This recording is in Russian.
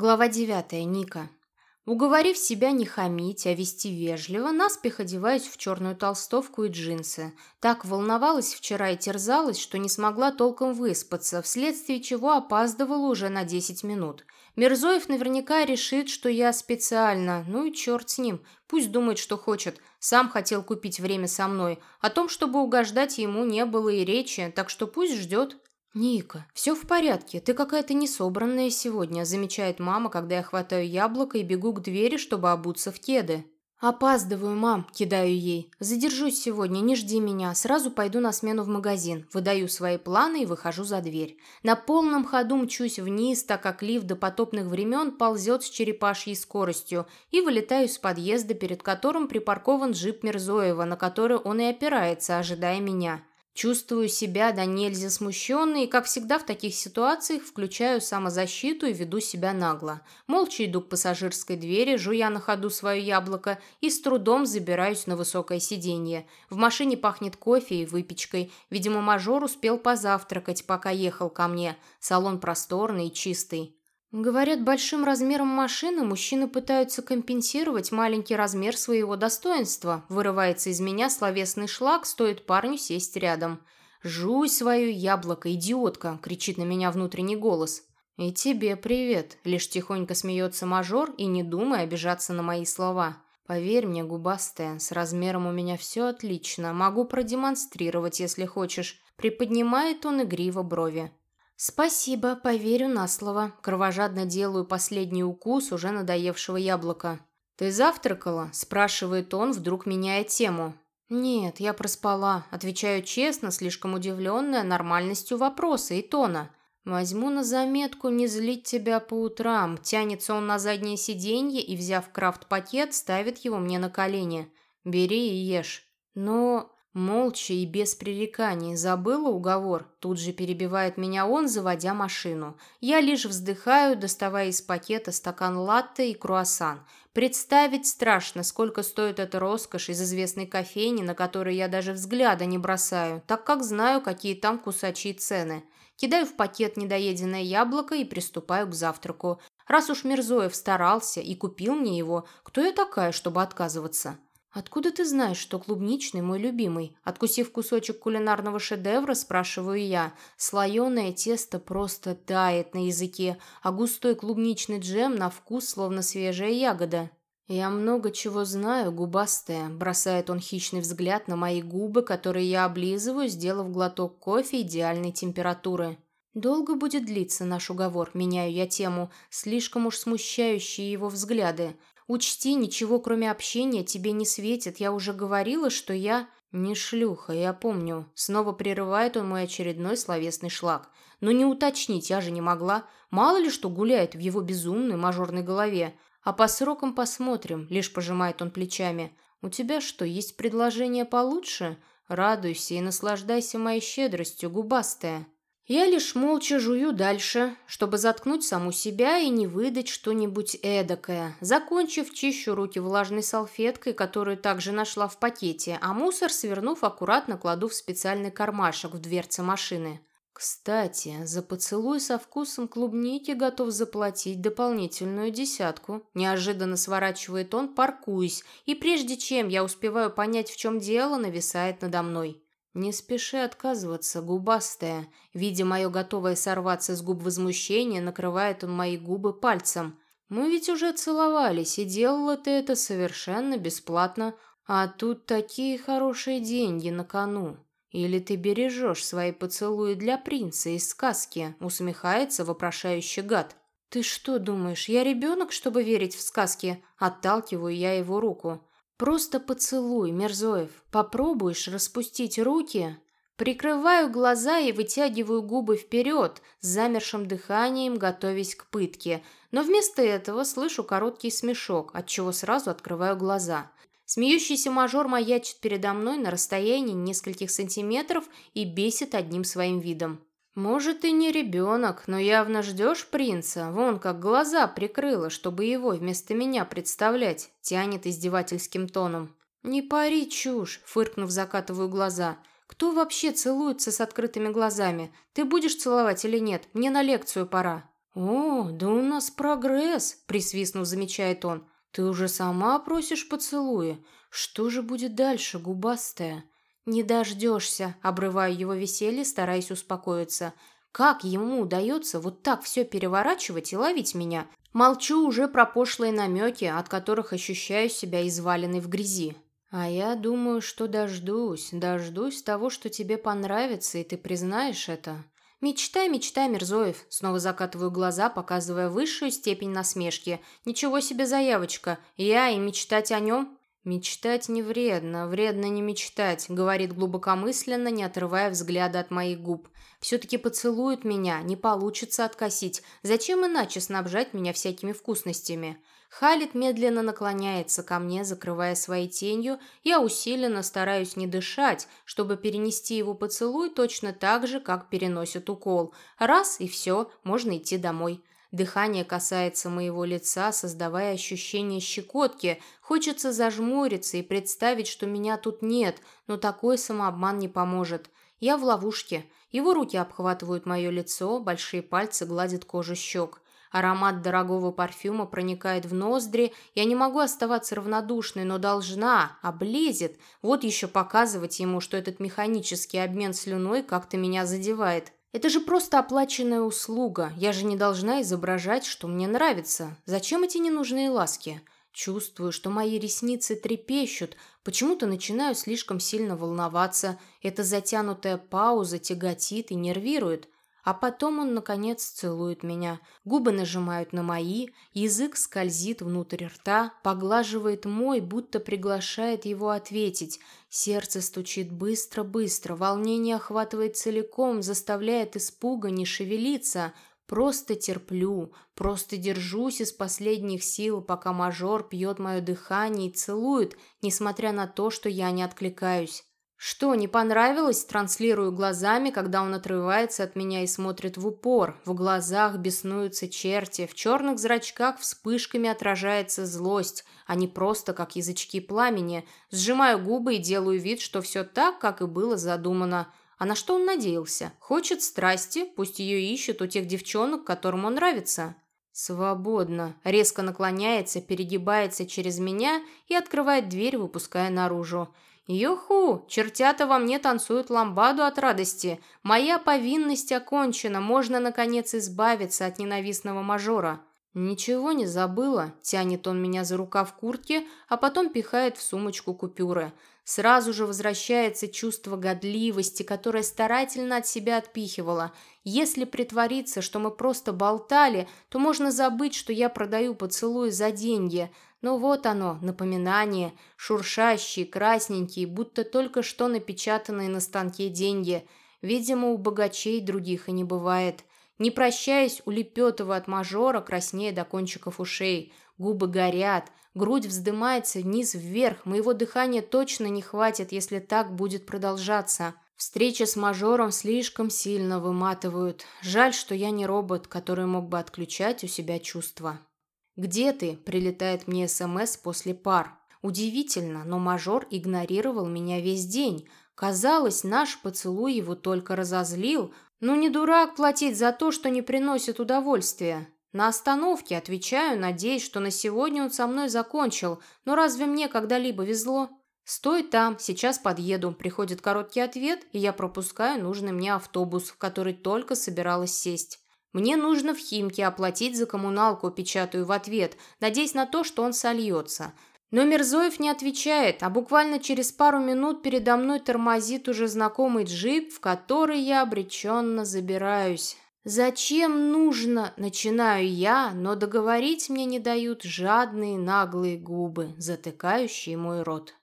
Глава 9. Ника. Уговорив себя не хамить, а вести вежливо, наспех одеваюсь в черную толстовку и джинсы. Так волновалась вчера и терзалась, что не смогла толком выспаться, вследствие чего опаздывала уже на 10 минут. Мирзоев наверняка решит, что я специально. Ну и черт с ним. Пусть думает, что хочет. Сам хотел купить время со мной. О том, чтобы угождать ему, не было и речи, так что пусть ждет. «Ника, все в порядке, ты какая-то несобранная сегодня», замечает мама, когда я хватаю яблоко и бегу к двери, чтобы обуться в кеды. «Опаздываю, мам», – кидаю ей. «Задержусь сегодня, не жди меня. Сразу пойду на смену в магазин. Выдаю свои планы и выхожу за дверь. На полном ходу мчусь вниз, так как лифт до потопных времен ползет с черепашьей скоростью, и вылетаю из подъезда, перед которым припаркован джип Мирзоева, на который он и опирается, ожидая меня. Чувствую себя до нельзя смущенной и, как всегда в таких ситуациях, включаю самозащиту и веду себя нагло. Молча иду к пассажирской двери, жуя на ходу свое яблоко и с трудом забираюсь на высокое сиденье. В машине пахнет кофе и выпечкой. Видимо, мажор успел позавтракать, пока ехал ко мне. Салон просторный и чистый. Говорят, большим размером машины мужчины пытаются компенсировать маленький размер своего достоинства. Вырывается из меня словесный шлак, стоит парню сесть рядом. «Жуй свое яблоко, идиотка!» – кричит на меня внутренний голос. «И тебе привет!» – лишь тихонько смеется мажор и не думай обижаться на мои слова. «Поверь мне, губастая, с размером у меня все отлично, могу продемонстрировать, если хочешь». Приподнимает он игриво брови. «Спасибо, поверю на слово. Кровожадно делаю последний укус уже надоевшего яблока». «Ты завтракала?» – спрашивает он, вдруг меняя тему. «Нет, я проспала», – отвечаю честно, слишком удивленная нормальностью вопроса и тона. «Возьму на заметку не злить тебя по утрам». Тянется он на заднее сиденье и, взяв крафт-пакет, ставит его мне на колени. «Бери и ешь». «Но...» Молча и без пререканий забыла уговор. Тут же перебивает меня он, заводя машину. Я лишь вздыхаю, доставая из пакета стакан латте и круассан. Представить страшно, сколько стоит эта роскошь из известной кофейни, на которой я даже взгляда не бросаю, так как знаю, какие там кусачие цены. Кидаю в пакет недоеденное яблоко и приступаю к завтраку. Раз уж Мирзоев старался и купил мне его, кто я такая, чтобы отказываться? «Откуда ты знаешь, что клубничный мой любимый?» Откусив кусочек кулинарного шедевра, спрашиваю я. Слоеное тесто просто тает на языке, а густой клубничный джем на вкус словно свежая ягода. «Я много чего знаю, губастая», – бросает он хищный взгляд на мои губы, которые я облизываю, сделав глоток кофе идеальной температуры. «Долго будет длиться наш уговор?» – меняю я тему, слишком уж смущающие его взгляды. Учти, ничего кроме общения тебе не светит. Я уже говорила, что я... Не шлюха, я помню. Снова прерывает он мой очередной словесный шлак. Но не уточнить я же не могла. Мало ли что гуляет в его безумной мажорной голове. А по срокам посмотрим, лишь пожимает он плечами. У тебя что, есть предложение получше? Радуйся и наслаждайся моей щедростью, губастая. Я лишь молча жую дальше, чтобы заткнуть саму себя и не выдать что-нибудь эдакое. Закончив, чищу руки влажной салфеткой, которую также нашла в пакете, а мусор, свернув, аккуратно кладу в специальный кармашек в дверце машины. Кстати, за поцелуй со вкусом клубники готов заплатить дополнительную десятку. Неожиданно сворачивает он, паркуясь, и прежде чем я успеваю понять, в чем дело, нависает надо мной. «Не спеши отказываться, губастая». Видя мое готовое сорваться с губ возмущение, накрывает он мои губы пальцем. «Мы ведь уже целовались, и делала ты это совершенно бесплатно. А тут такие хорошие деньги на кону. Или ты бережешь свои поцелуи для принца из сказки?» Усмехается вопрошающий гад. «Ты что думаешь, я ребенок, чтобы верить в сказки?» Отталкиваю я его руку. Просто поцелуй, Мерзоев. Попробуешь распустить руки? Прикрываю глаза и вытягиваю губы вперед, с замершим дыханием, готовясь к пытке. Но вместо этого слышу короткий смешок, отчего сразу открываю глаза. Смеющийся мажор маячит передо мной на расстоянии нескольких сантиметров и бесит одним своим видом. «Может, и не ребенок, но явно ждешь принца. Вон как глаза прикрыла, чтобы его вместо меня представлять», — тянет издевательским тоном. «Не пари чушь», — фыркнув, закатываю глаза. «Кто вообще целуется с открытыми глазами? Ты будешь целовать или нет? Мне на лекцию пора». «О, да у нас прогресс!» – присвистнув, замечает он. «Ты уже сама просишь поцелуя? Что же будет дальше, губастая?» «Не дождешься», – обрываю его веселье, стараясь успокоиться. «Как ему удается вот так все переворачивать и ловить меня? Молчу уже про пошлые намеки, от которых ощущаю себя изваленной в грязи. А я думаю, что дождусь, дождусь того, что тебе понравится, и ты признаешь это. Мечтай, мечтай, Мирзоев. Снова закатываю глаза, показывая высшую степень насмешки. Ничего себе заявочка. Я и мечтать о нем? «Мечтать не вредно, вредно не мечтать», — говорит глубокомысленно, не отрывая взгляда от моих губ. «Все-таки поцелуют меня, не получится откосить. Зачем иначе снабжать меня всякими вкусностями?» Халит медленно наклоняется ко мне, закрывая своей тенью. Я усиленно стараюсь не дышать, чтобы перенести его поцелуй точно так же, как переносит укол. Раз и все, можно идти домой. Дыхание касается моего лица, создавая ощущение щекотки. Хочется зажмуриться и представить, что меня тут нет, но такой самообман не поможет. Я в ловушке. Его руки обхватывают мое лицо, большие пальцы гладят кожу щек. Аромат дорогого парфюма проникает в ноздри. Я не могу оставаться равнодушной, но должна, облезет. Вот еще показывать ему, что этот механический обмен слюной как-то меня задевает. Это же просто оплаченная услуга. Я же не должна изображать, что мне нравится. Зачем эти ненужные ласки? Чувствую, что мои ресницы трепещут. Почему-то начинаю слишком сильно волноваться. Эта затянутая пауза тяготит и нервирует. А потом он, наконец, целует меня. Губы нажимают на мои, язык скользит внутрь рта, поглаживает мой, будто приглашает его ответить. Сердце стучит быстро-быстро, волнение охватывает целиком, заставляет испуга не шевелиться. Просто терплю, просто держусь из последних сил, пока мажор пьет мое дыхание и целует, несмотря на то, что я не откликаюсь. Что, не понравилось? Транслирую глазами, когда он отрывается от меня и смотрит в упор. В глазах беснуются черти, в черных зрачках вспышками отражается злость, а не просто как язычки пламени. Сжимаю губы и делаю вид, что все так, как и было задумано. А на что он надеялся? Хочет страсти, пусть ее ищет у тех девчонок, которым он нравится. «Свободно!» Резко наклоняется, перегибается через меня и открывает дверь, выпуская наружу. «Юху! Чертята во мне танцуют ламбаду от радости. Моя повинность окончена, можно, наконец, избавиться от ненавистного мажора». «Ничего не забыла», – тянет он меня за рукав куртки, а потом пихает в сумочку купюры. Сразу же возвращается чувство годливости, которое старательно от себя отпихивала. Если притвориться, что мы просто болтали, то можно забыть, что я продаю поцелуи за деньги – но вот оно, напоминание, шуршащие, красненькие, будто только что напечатанные на станке деньги. Видимо, у богачей других и не бывает. Не прощаясь, улепетываю от мажора, краснея до кончиков ушей. Губы горят, грудь вздымается вниз-вверх. Моего дыхания точно не хватит, если так будет продолжаться. Встречи с мажором слишком сильно выматывают. Жаль, что я не робот, который мог бы отключать у себя чувства. «Где ты?» – прилетает мне СМС после пар. Удивительно, но мажор игнорировал меня весь день. Казалось, наш поцелуй его только разозлил. Ну не дурак платить за то, что не приносит удовольствия. На остановке отвечаю, надеясь, что на сегодня он со мной закончил. Но разве мне когда-либо везло? «Стой там, сейчас подъеду». Приходит короткий ответ, и я пропускаю нужный мне автобус, в который только собиралась сесть. Мне нужно в Химке оплатить за коммуналку, печатаю в ответ, надеясь на то, что он сольется. Но Мирзоев не отвечает, а буквально через пару минут передо мной тормозит уже знакомый джип, в который я обреченно забираюсь. «Зачем нужно?» – начинаю я, но договорить мне не дают жадные наглые губы, затыкающие мой рот.